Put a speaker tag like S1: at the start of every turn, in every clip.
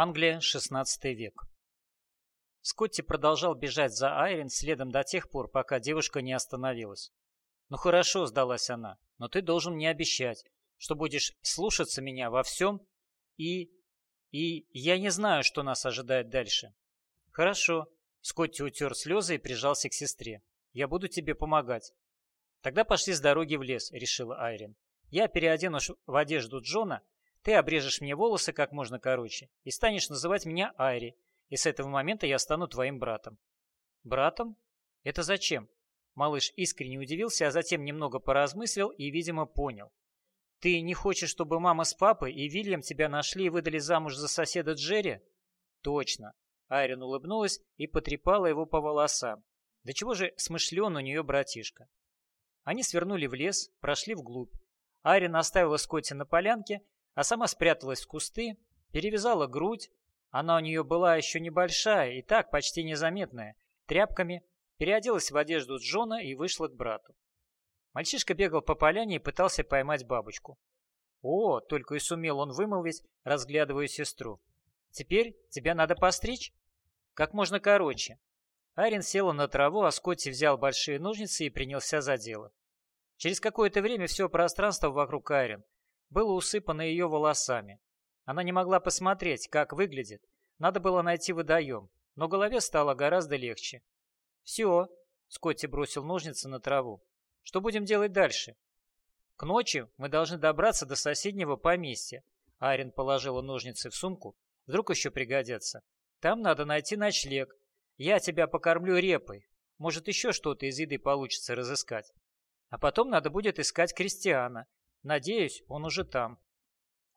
S1: Англия, XVI век. Скотти продолжал бежать за Айрин следом до тех пор, пока девушка не остановилась. «Ну хорошо», — сдалась она, — «но ты должен мне обещать, что будешь слушаться меня во всем и... и я не знаю, что нас ожидает дальше». «Хорошо», — Скотти утер слезы и прижался к сестре. «Я буду тебе помогать». «Тогда пошли с дороги в лес», — решила Айрин. «Я переоденусь в одежду Джона, ты обрежешь мне волосы как можно короче и станешь называть меня Айри, и с этого момента я стану твоим братом». «Братом? Это зачем?» Малыш искренне удивился, а затем немного поразмыслил и, видимо, понял. «Ты не хочешь, чтобы мама с папой и Вильям тебя нашли и выдали замуж за соседа Джерри?» «Точно». Айрин улыбнулась и потрепала его по волосам. «Да чего же смышлен у нее братишка?» Они свернули в лес, прошли вглубь. Айрин оставила Скотти на полянке, а сама спряталась в кусты, перевязала грудь, она у нее была еще небольшая и так почти незаметная, тряпками, переоделась в одежду Джона и вышла к брату. Мальчишка бегал по поляне и пытался поймать бабочку. «О!» — только и сумел он вымолвить, разглядывая сестру. «Теперь тебя надо постричь?» «Как можно короче». Арин села на траву, а Скотти взял большие ножницы и принялся за дело. Через какое-то время все пространство вокруг Айрин было усыпано ее волосами. Она не могла посмотреть, как выглядит. Надо было найти водоем, но голове стало гораздо легче. «Все», — Скотти бросил ножницы на траву. «Что будем делать дальше?» «К ночи мы должны добраться до соседнего поместья». Айрин положила ножницы в сумку. «Вдруг еще пригодятся. Там надо найти ночлег. Я тебя покормлю репой. Может, еще что-то из еды получится разыскать. А потом надо будет искать Кристиана. Надеюсь, он уже там.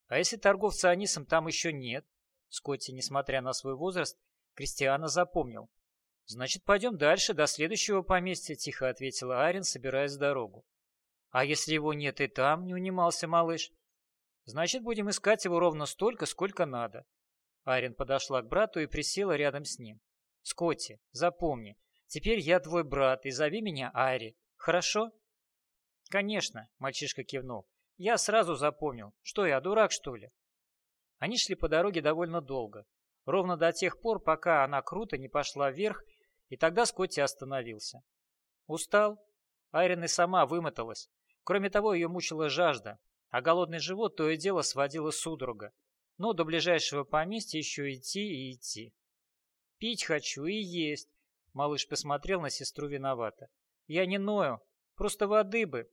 S1: А если торговца анисом там еще нет? Скотти, несмотря на свой возраст, Кристиана запомнил. «Значит, пойдем дальше, до следующего поместья», — тихо ответила Арин, собираясь в дорогу. «А если его нет и там?» — не унимался малыш. «Значит, будем искать его ровно столько, сколько надо». Арин подошла к брату и присела рядом с ним. «Скотти, запомни, теперь я твой брат, и зови меня Ари. Хорошо?» «Конечно», — мальчишка кивнул. «Я сразу запомнил. Что я, дурак, что ли?» Они шли по дороге довольно долго. Ровно до тех пор, пока она круто не пошла вверх, и тогда Скотти остановился. Устал? Айрин и сама вымоталась. Кроме того, ее мучила жажда, а голодный живот то и дело сводило судорога. Но до ближайшего поместья еще идти и идти. «Пить хочу и есть», — малыш посмотрел на сестру виновато. «Я не ною, просто воды бы».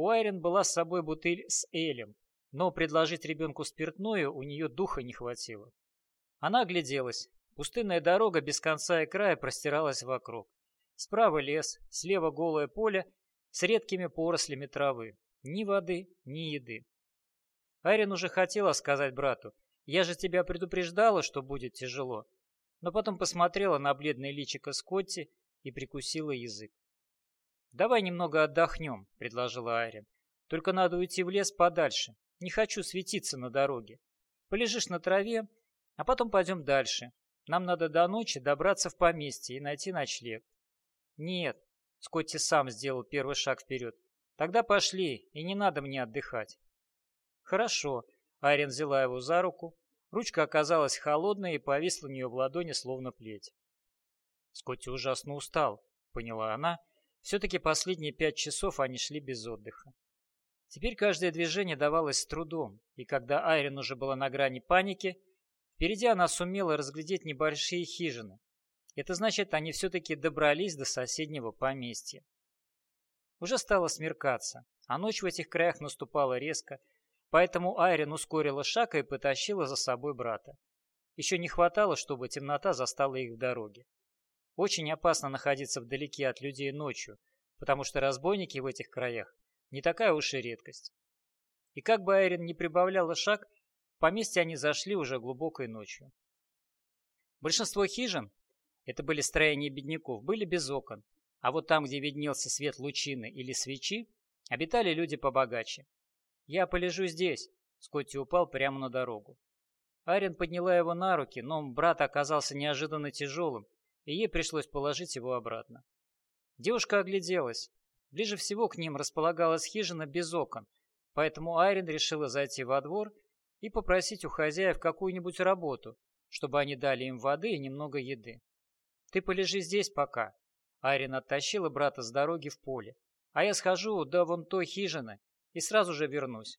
S1: У Айрин была с собой бутыль с элем, но предложить ребенку спиртное у нее духа не хватило. Она огляделась. Пустынная дорога без конца и края простиралась вокруг. Справа лес, слева голое поле с редкими порослями травы. Ни воды, ни еды. Айрин уже хотела сказать брату, «Я же тебя предупреждала, что будет тяжело», но потом посмотрела на бледное личико Скотти и прикусила язык. «Давай немного отдохнем», — предложила Айрин. «Только надо уйти в лес подальше. Не хочу светиться на дороге. Полежишь на траве, а потом пойдем дальше. Нам надо до ночи добраться в поместье и найти ночлег». «Нет», — Скотти сам сделал первый шаг вперед. «Тогда пошли, и не надо мне отдыхать». «Хорошо», — Айрин взяла его за руку. Ручка оказалась холодной и повисла у нее в ладони, словно плеть. Скотти ужасно устал, поняла она, все-таки последние пять часов они шли без отдыха. Теперь каждое движение давалось с трудом, и когда Айрин уже была на грани паники, впереди она сумела разглядеть небольшие хижины. Это значит, они все-таки добрались до соседнего поместья. Уже стало смеркаться, а ночь в этих краях наступала резко, поэтому Айрин ускорила шаг и потащила за собой брата. Еще не хватало, чтобы темнота застала их в дороге. Очень опасно находиться вдалеке от людей ночью, потому что разбойники в этих краях не такая уж и редкость. И как бы Айрин не прибавляла шаг, в поместье они зашли уже глубокой ночью. Большинство хижин, это были строения бедняков, были без окон, а вот там, где виднелся свет лучины или свечи, обитали люди побогаче. «Я полежу здесь», — Скотти упал прямо на дорогу. Айрин подняла его на руки, но брат оказался неожиданно тяжелым, и ей пришлось положить его обратно. Девушка огляделась. Ближе всего к ним располагалась хижина без окон, поэтому Айрин решила зайти во двор и попросить у хозяев какую-нибудь работу, чтобы они дали им воды и немного еды. Ты полежи здесь пока. Айрин оттащила брата с дороги в поле. А я схожу до вон той хижины и сразу же вернусь.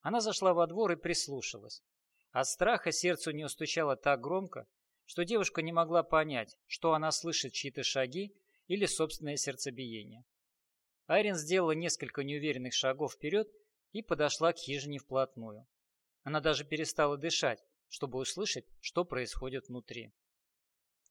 S1: Она зашла во двор и прислушалась. От страха сердце у нее стучало так громко, что девушка не могла понять, что она слышит чьи-то шаги или собственное сердцебиение. Айрин сделала несколько неуверенных шагов вперед и подошла к хижине вплотную. Она даже перестала дышать, чтобы услышать, что происходит внутри.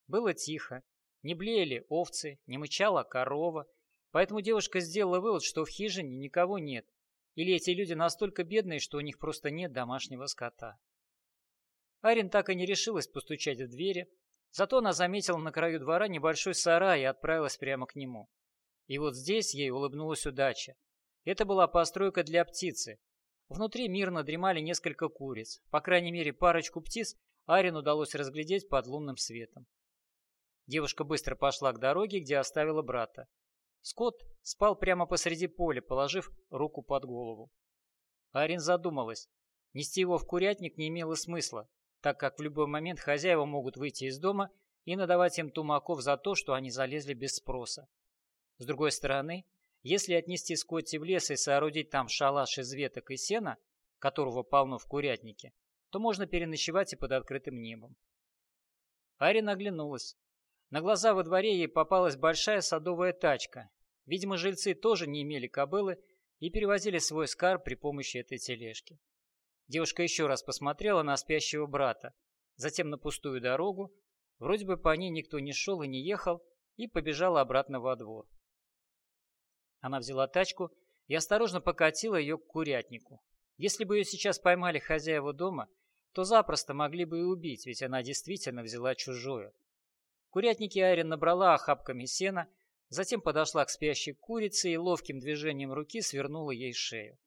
S1: Было тихо, не блеяли овцы, не мычала корова, поэтому девушка сделала вывод, что в хижине никого нет, или эти люди настолько бедные, что у них просто нет домашнего скота. Арин так и не решилась постучать в двери, зато она заметила на краю двора небольшой сарай и отправилась прямо к нему. И вот здесь ей улыбнулась удача. Это была постройка для птицы. Внутри мирно дремали несколько куриц. По крайней мере, парочку птиц Арин удалось разглядеть под лунным светом. Девушка быстро пошла к дороге, где оставила брата. Скотт спал прямо посреди поля, положив руку под голову. Арин задумалась. Нести его в курятник не имело смысла, так как в любой момент хозяева могут выйти из дома и надавать им тумаков за то, что они залезли без спроса. С другой стороны, если отнести Скотти в лес и соорудить там шалаш из веток и сена, которого полно в курятнике, то можно переночевать и под открытым небом. Арина оглянулась. На глаза во дворе ей попалась большая садовая тачка. Видимо, жильцы тоже не имели кобылы и перевозили свой скарб при помощи этой тележки. Девушка еще раз посмотрела на спящего брата, затем на пустую дорогу, вроде бы по ней никто не шел и не ехал, и побежала обратно во двор. Она взяла тачку и осторожно покатила ее к курятнику. Если бы ее сейчас поймали хозяева дома, то запросто могли бы и убить, ведь она действительно взяла чужое. В курятнике Айрин набрала охапками сена, затем подошла к спящей курице и ловким движением руки свернула ей шею.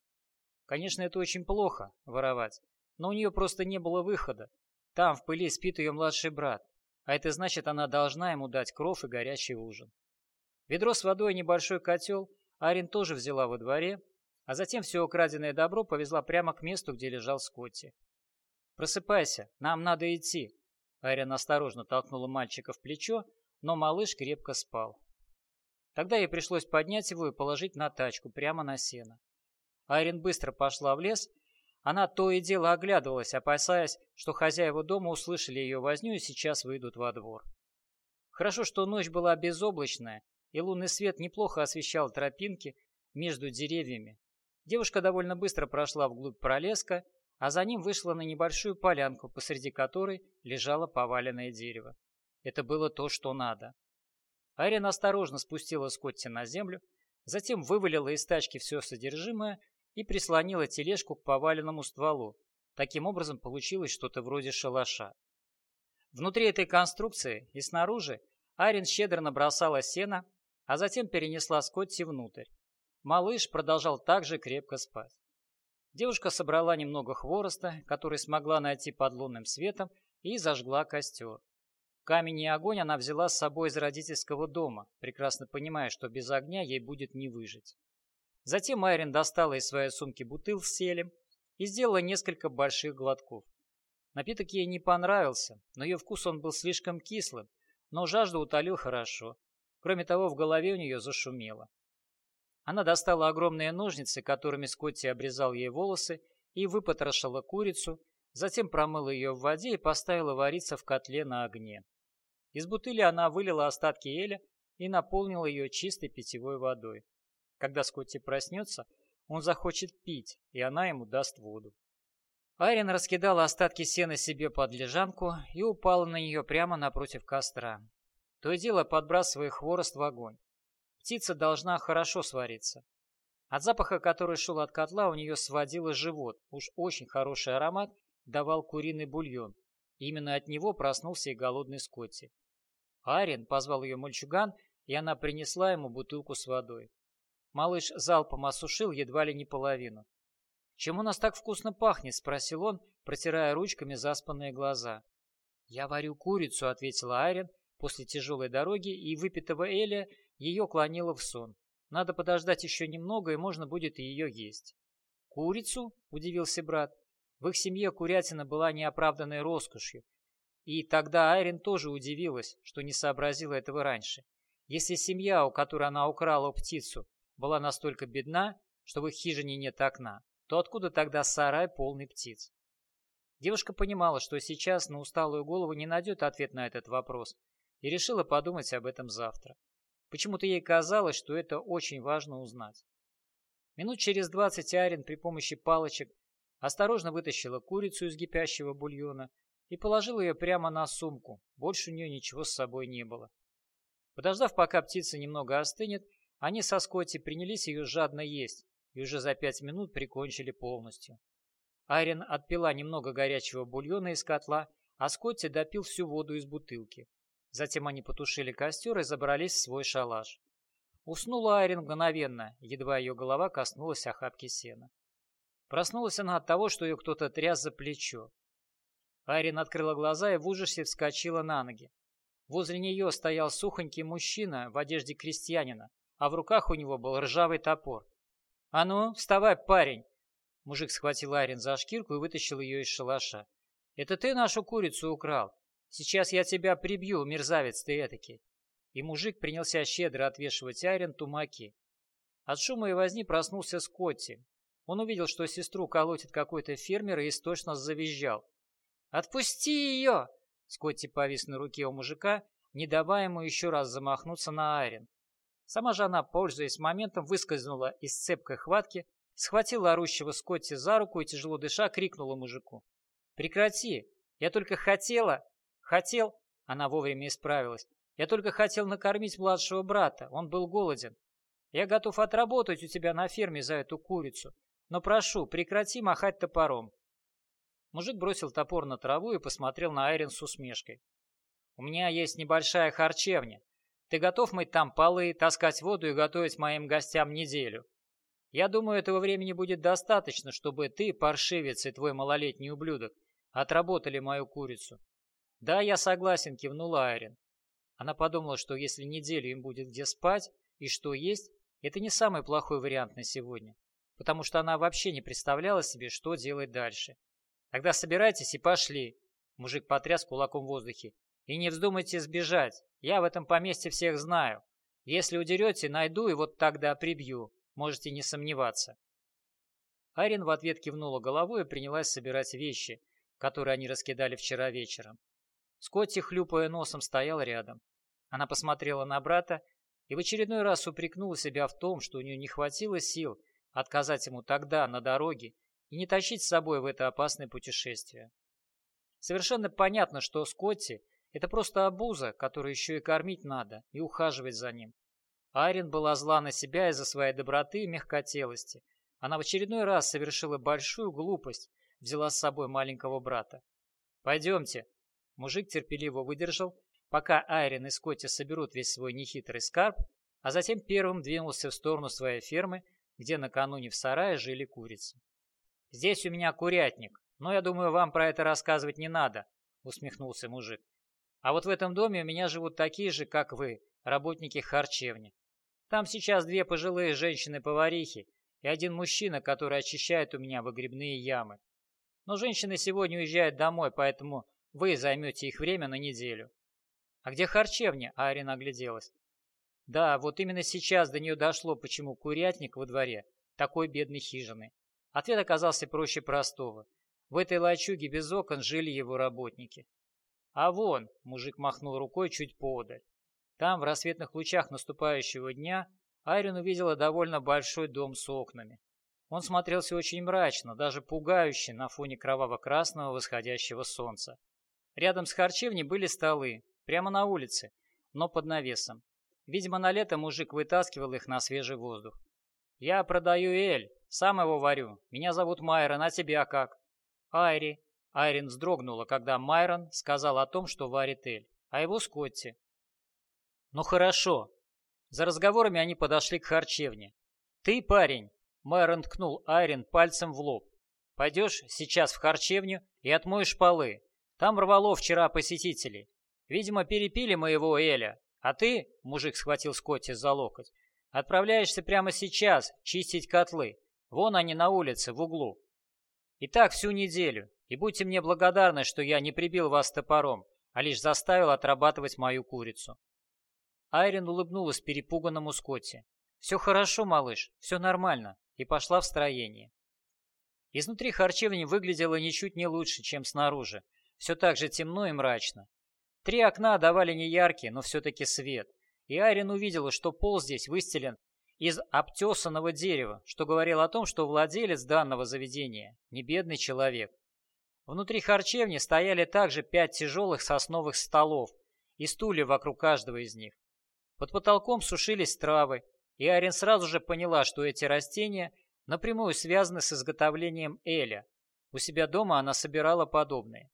S1: Конечно, это очень плохо — воровать, но у нее просто не было выхода. Там в пыли спит ее младший брат, а это значит, она должна ему дать кров и горячий ужин. Ведро с водой и небольшой котел Арин тоже взяла во дворе, а затем все украденное добро повезла прямо к месту, где лежал Скотти. «Просыпайся, нам надо идти!» Арин осторожно толкнула мальчика в плечо, но малыш крепко спал. Тогда ей пришлось поднять его и положить на тачку, прямо на сено. Айрин быстро пошла в лес. Она то и дело оглядывалась, опасаясь, что хозяева дома услышали ее возню и сейчас выйдут во двор. Хорошо, что ночь была безоблачная, и лунный свет неплохо освещал тропинки между деревьями. Девушка довольно быстро прошла вглубь пролеска, а за ним вышла на небольшую полянку, посреди которой лежало поваленное дерево. Это было то, что надо. Айрин осторожно спустила Скотти на землю, затем вывалила из тачки все содержимое и прислонила тележку к поваленному стволу. Таким образом получилось что-то вроде шалаша. Внутри этой конструкции и снаружи Айрин щедро набросала сено, а затем перенесла Скотти внутрь. Малыш продолжал также крепко спать. Девушка собрала немного хвороста, который смогла найти под лунным светом, и зажгла костер. Камень и огонь она взяла с собой из родительского дома, прекрасно понимая, что без огня ей будет не выжить. Затем Майрин достала из своей сумки бутыл с селем и сделала несколько больших глотков. Напиток ей не понравился, но ее вкус он был слишком кислым, но жажду утолил хорошо. Кроме того, в голове у нее зашумело. Она достала огромные ножницы, которыми Скотти обрезал ей волосы, и выпотрошила курицу, затем промыла ее в воде и поставила вариться в котле на огне. Из бутыли она вылила остатки эля и наполнила ее чистой питьевой водой. Когда Скотти проснется, он захочет пить, и она ему даст воду. Айрин раскидала остатки сена себе под лежанку и упала на нее прямо напротив костра. То и дело подбрасывая хворост в огонь. Птица должна хорошо свариться. От запаха, который шел от котла, у нее сводило живот. Уж очень хороший аромат давал куриный бульон. именно от него проснулся и голодный Скотти. Арин позвал ее мальчуган, и она принесла ему бутылку с водой. Малыш залпом осушил едва ли не половину. «Чем у нас так вкусно пахнет?» — спросил он, протирая ручками заспанные глаза. «Я варю курицу», — ответила Айрин, После тяжелой дороги и выпитого Эля ее клонило в сон. Надо подождать еще немного, и можно будет ее есть. «Курицу?» – удивился брат. В их семье курятина была неоправданной роскошью, и тогда Айрин тоже удивилась, что не сообразила этого раньше. Если семья, у которой она украла птицу, была настолько бедна, что в их хижине нет окна, то откуда тогда сарай полный птиц? Девушка понимала, что сейчас на усталую голову не найдет ответ на этот вопрос, и решила подумать об этом завтра. Почему-то ей казалось, что это очень важно узнать. Минут через двадцать Арин при помощи палочек осторожно вытащила курицу из кипящего бульона и положила ее прямо на сумку. Больше у нее ничего с собой не было. Подождав, пока птица немного остынет, они со Скотти принялись ее жадно есть и уже за пять минут прикончили полностью. Айрин отпила немного горячего бульона из котла, а Скотти допил всю воду из бутылки. Затем они потушили костер и забрались в свой шалаш. Уснула Айрин мгновенно, едва ее голова коснулась охапки сена. Проснулась она от того, что ее кто-то тряс за плечо. Айрин открыла глаза и в ужасе вскочила на ноги. Возле нее стоял сухонький мужчина в одежде крестьянина, а в руках у него был ржавый топор. «А ну, вставай, парень!» Мужик схватил Айрин за шкирку и вытащил ее из шалаша. «Это ты нашу курицу украл? Сейчас я тебя прибью, мерзавец ты этакий!» И мужик принялся щедро отвешивать Айрин тумаки. От шума и возни проснулся Скотти. Он увидел, что сестру колотит какой-то фермер и истошно завизжал. «Отпусти ее!» Скотти повис на руке у мужика, не давая ему еще раз замахнуться на Айрин. Сама же она, пользуясь моментом, выскользнула из цепкой хватки, схватила орущего Скотти за руку и, тяжело дыша, крикнула мужику. «Прекрати! Я только хотела... Хотел...» Она вовремя исправилась. «Я только хотел накормить младшего брата. Он был голоден. Я готов отработать у тебя на ферме за эту курицу. Но прошу, прекрати махать топором». Мужик бросил топор на траву и посмотрел на Айрин с усмешкой. «У меня есть небольшая харчевня. Ты готов мыть там полы, таскать воду и готовить моим гостям неделю? Я думаю, этого времени будет достаточно, чтобы ты, паршивец и твой малолетний ублюдок, отработали мою курицу. Да, я согласен, кивнула Айрин. Она подумала, что если неделю им будет где спать и что есть, это не самый плохой вариант на сегодня, потому что она вообще не представляла себе, что делать дальше. Тогда собирайтесь и пошли. Мужик потряс кулаком в воздухе. И не вздумайте сбежать. Я в этом поместье всех знаю. Если удерете, найду и вот тогда прибью. Можете не сомневаться. Айрин в ответ кивнула головой и принялась собирать вещи, которые они раскидали вчера вечером. Скотти, хлюпая носом, стоял рядом. Она посмотрела на брата и в очередной раз упрекнула себя в том, что у нее не хватило сил отказать ему тогда, на дороге, и не тащить с собой в это опасное путешествие. Совершенно понятно, что Скотти это просто обуза, которую еще и кормить надо, и ухаживать за ним. Айрин была зла на себя из-за своей доброты и мягкотелости. Она в очередной раз совершила большую глупость, взяла с собой маленького брата. «Пойдемте». Мужик терпеливо выдержал, пока Айрин и Скотти соберут весь свой нехитрый скарб, а затем первым двинулся в сторону своей фермы, где накануне в сарае жили курицы. «Здесь у меня курятник, но я думаю, вам про это рассказывать не надо», — усмехнулся мужик. А вот в этом доме у меня живут такие же, как вы, работники харчевни. Там сейчас две пожилые женщины-поварихи и один мужчина, который очищает у меня выгребные ямы. Но женщины сегодня уезжают домой, поэтому вы займете их время на неделю. А где харчевня? Арина огляделась. Да, вот именно сейчас до нее дошло, почему курятник во дворе такой бедной хижины. Ответ оказался проще простого. В этой лачуге без окон жили его работники. А вон, мужик махнул рукой чуть поодаль. Там, в рассветных лучах наступающего дня, Айрин увидела довольно большой дом с окнами. Он смотрелся очень мрачно, даже пугающе на фоне кроваво-красного восходящего солнца. Рядом с харчевней были столы, прямо на улице, но под навесом. Видимо, на лето мужик вытаскивал их на свежий воздух. «Я продаю эль, сам его варю. Меня зовут Майрон, а тебя как?» «Айри», Айрин вздрогнула, когда Майрон сказал о том, что варит Эль, а его Скотти. «Ну хорошо». За разговорами они подошли к харчевне. «Ты, парень!» Майрон ткнул Айрин пальцем в лоб. «Пойдешь сейчас в харчевню и отмоешь полы. Там рвало вчера посетителей. Видимо, перепили моего Эля. А ты, — мужик схватил Скотти за локоть, — отправляешься прямо сейчас чистить котлы. Вон они на улице, в углу. И так всю неделю. И будьте мне благодарны, что я не прибил вас топором, а лишь заставил отрабатывать мою курицу. Айрин улыбнулась перепуганному Скотти. «Все хорошо, малыш, все нормально», и пошла в строение. Изнутри харчевни выглядело ничуть не лучше, чем снаружи. Все так же темно и мрачно. Три окна давали неяркий, но все-таки свет. И Айрин увидела, что пол здесь выстелен из обтесанного дерева, что говорило о том, что владелец данного заведения – не бедный человек. Внутри харчевни стояли также пять тяжелых сосновых столов и стулья вокруг каждого из них. Под потолком сушились травы, и Арин сразу же поняла, что эти растения напрямую связаны с изготовлением эля. У себя дома она собирала подобные.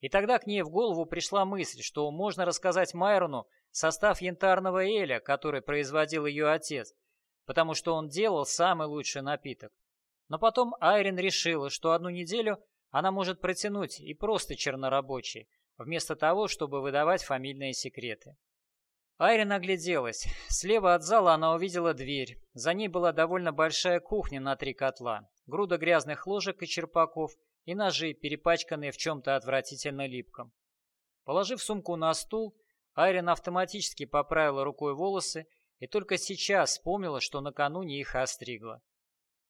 S1: И тогда к ней в голову пришла мысль, что можно рассказать Майрону состав янтарного эля, который производил ее отец, потому что он делал самый лучший напиток. Но потом Айрин решила, что одну неделю она может протянуть и просто чернорабочий, вместо того, чтобы выдавать фамильные секреты. Айрин огляделась. Слева от зала она увидела дверь. За ней была довольно большая кухня на три котла, груда грязных ложек и черпаков и ножи, перепачканные в чем-то отвратительно липком. Положив сумку на стул, Айрин автоматически поправила рукой волосы и только сейчас вспомнила, что накануне их остригла.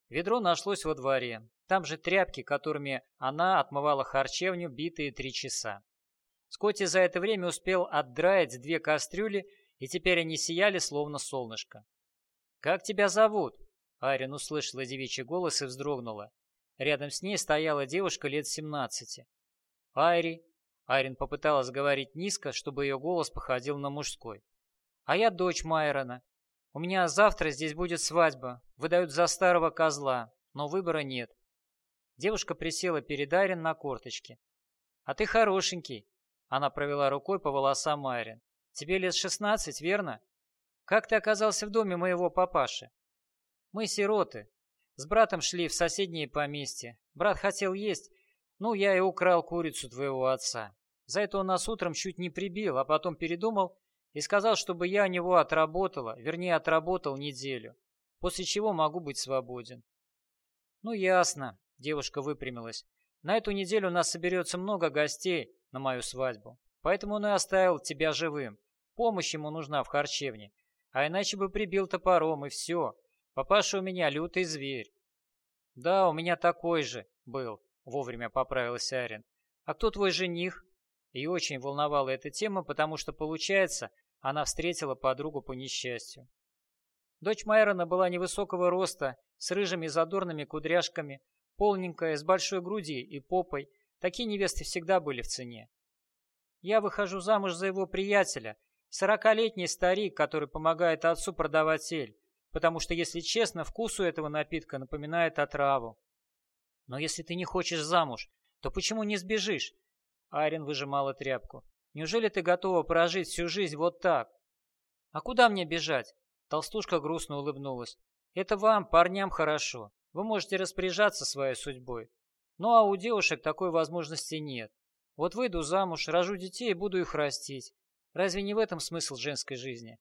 S1: Ведро нашлось во дворе. Там же тряпки, которыми она отмывала харчевню битые три часа. Скотти за это время успел отдраить две кастрюли, и теперь они сияли, словно солнышко. «Как тебя зовут?» Айрин услышала девичий голос и вздрогнула. Рядом с ней стояла девушка лет семнадцати. «Айри». Айрин попыталась говорить низко, чтобы ее голос походил на мужской. «А я дочь Майрона. У меня завтра здесь будет свадьба. Выдают за старого козла, но выбора нет». Девушка присела перед Айрин на корточки. «А ты хорошенький. Она провела рукой по волосам Майрин. «Тебе лет шестнадцать, верно? Как ты оказался в доме моего папаши?» «Мы сироты. С братом шли в соседнее поместье. Брат хотел есть. Ну, я и украл курицу твоего отца. За это он нас утром чуть не прибил, а потом передумал и сказал, чтобы я у него отработала, вернее, отработал неделю, после чего могу быть свободен». «Ну, ясно», — девушка выпрямилась. «На эту неделю у нас соберется много гостей, на мою свадьбу. Поэтому он и оставил тебя живым. Помощь ему нужна в харчевне. А иначе бы прибил топором, и все. Папаша у меня лютый зверь. Да, у меня такой же был, вовремя поправился Арин. А кто твой жених? И очень волновала эта тема, потому что, получается, она встретила подругу по несчастью. Дочь Майрона была невысокого роста, с рыжими задорными кудряшками, полненькая, с большой грудью и попой, Такие невесты всегда были в цене. Я выхожу замуж за его приятеля, сорокалетний старик, который помогает отцу продавать сель, потому что, если честно, вкус у этого напитка напоминает отраву. Но если ты не хочешь замуж, то почему не сбежишь? Айрин выжимала тряпку. Неужели ты готова прожить всю жизнь вот так? А куда мне бежать? Толстушка грустно улыбнулась. Это вам, парням, хорошо. Вы можете распоряжаться своей судьбой. Ну а у девушек такой возможности нет. Вот выйду замуж, рожу детей и буду их растить. Разве не в этом смысл женской жизни?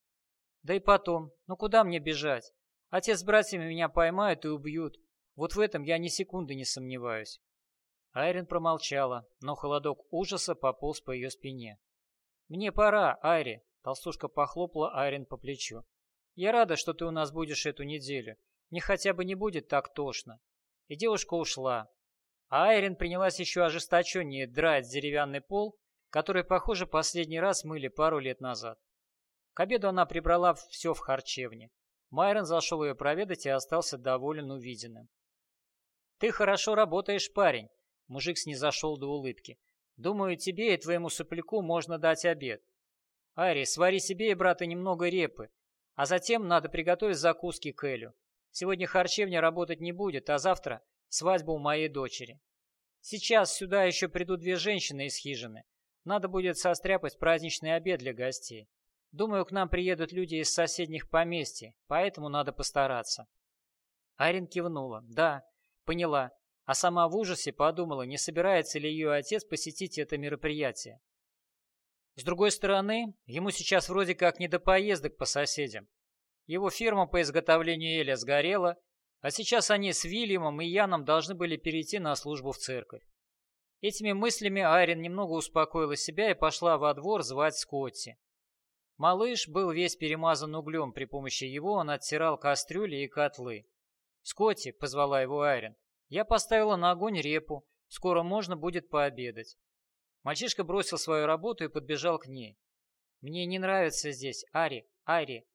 S1: Да и потом, ну куда мне бежать? Отец с братьями меня поймают и убьют. Вот в этом я ни секунды не сомневаюсь. Айрин промолчала, но холодок ужаса пополз по ее спине. «Мне пора, Айри», — толстушка похлопала Айрин по плечу. «Я рада, что ты у нас будешь эту неделю. Мне хотя бы не будет так тошно». И девушка ушла, а Айрин принялась еще ожесточеннее драть деревянный пол, который, похоже, последний раз мыли пару лет назад. К обеду она прибрала все в харчевне. Майрон зашел ее проведать и остался доволен увиденным. «Ты хорошо работаешь, парень», — мужик снизошел до улыбки. «Думаю, тебе и твоему сопляку можно дать обед. Айри, свари себе и брата немного репы, а затем надо приготовить закуски к Элю. Сегодня харчевня работать не будет, а завтра Свадьба у моей дочери. Сейчас сюда еще придут две женщины из хижины. Надо будет состряпать праздничный обед для гостей. Думаю, к нам приедут люди из соседних поместий, поэтому надо постараться. Арин кивнула. Да, поняла. А сама в ужасе подумала, не собирается ли ее отец посетить это мероприятие. С другой стороны, ему сейчас вроде как не до поездок по соседям. Его фирма по изготовлению эля сгорела, А сейчас они с Вильямом и Яном должны были перейти на службу в церковь. Этими мыслями Айрин немного успокоила себя и пошла во двор звать Скотти. Малыш был весь перемазан углем, при помощи его он оттирал кастрюли и котлы. «Скотти», — позвала его Айрин, — «я поставила на огонь репу, скоро можно будет пообедать». Мальчишка бросил свою работу и подбежал к ней. «Мне не нравится здесь, Ари, Ари.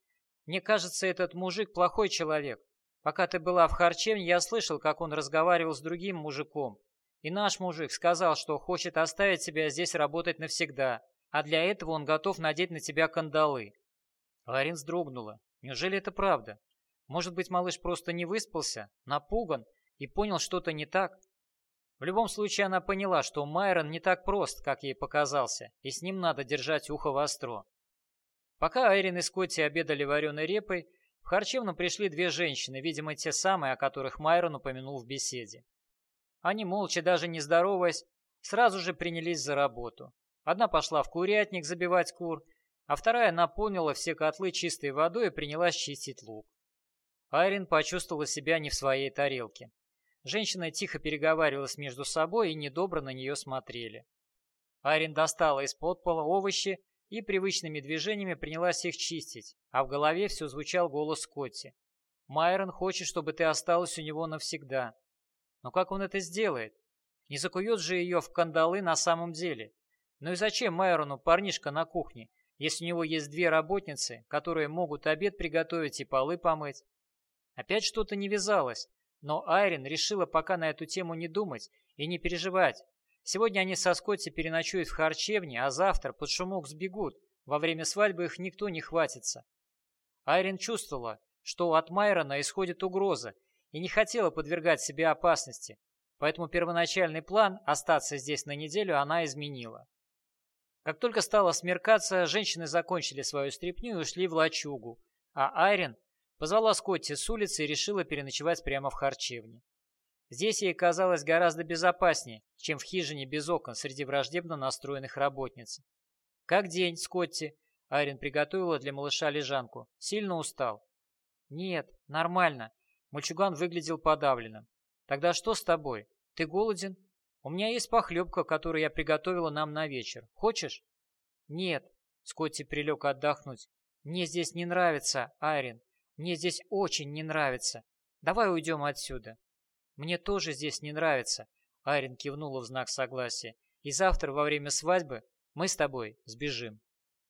S1: Мне кажется, этот мужик плохой человек. Пока ты была в харчевне, я слышал, как он разговаривал с другим мужиком. И наш мужик сказал, что хочет оставить тебя здесь работать навсегда, а для этого он готов надеть на тебя кандалы. Ларин вздрогнула. Неужели это правда? Может быть, малыш просто не выспался, напуган и понял что-то не так? В любом случае, она поняла, что Майрон не так прост, как ей показался, и с ним надо держать ухо востро. Пока Айрин и Скотти обедали вареной репой, в харчевну пришли две женщины, видимо, те самые, о которых Майрон упомянул в беседе. Они, молча, даже не здороваясь, сразу же принялись за работу. Одна пошла в курятник забивать кур, а вторая наполнила все котлы чистой водой и принялась чистить лук. Айрин почувствовала себя не в своей тарелке. Женщины тихо переговаривались между собой и недобро на нее смотрели. Айрин достала из-под пола овощи и привычными движениями принялась их чистить, а в голове все звучал голос Скотти. «Майрон хочет, чтобы ты осталась у него навсегда. Но как он это сделает? Не закует же ее в кандалы на самом деле. Ну и зачем Майрону парнишка на кухне, если у него есть две работницы, которые могут обед приготовить и полы помыть? Опять что-то не вязалось, но Айрин решила пока на эту тему не думать и не переживать. Сегодня они со Скотти переночуют в харчевне, а завтра под шумок сбегут. Во время свадьбы их никто не хватится. Айрин чувствовала, что от Майрона исходит угроза, и не хотела подвергать себе опасности, поэтому первоначальный план остаться здесь на неделю она изменила. Как только стало смеркаться, женщины закончили свою стряпню и ушли в лачугу, а Айрин позвала Скотти с улицы и решила переночевать прямо в харчевне. Здесь ей казалось гораздо безопаснее, чем в хижине без окон среди враждебно настроенных работниц. «Как день, Скотти?» Айрин приготовила для малыша лежанку. «Сильно устал?» «Нет, нормально. Мальчуган выглядел подавленным. «Тогда что с тобой? Ты голоден? У меня есть похлебка, которую я приготовила нам на вечер. Хочешь?» «Нет», — Скотти прилег отдохнуть. «Мне здесь не нравится, Айрин. Мне здесь очень не нравится. Давай уйдем отсюда». «Мне тоже здесь не нравится», — Айрин кивнула в знак согласия. «И завтра во время свадьбы мы с тобой сбежим».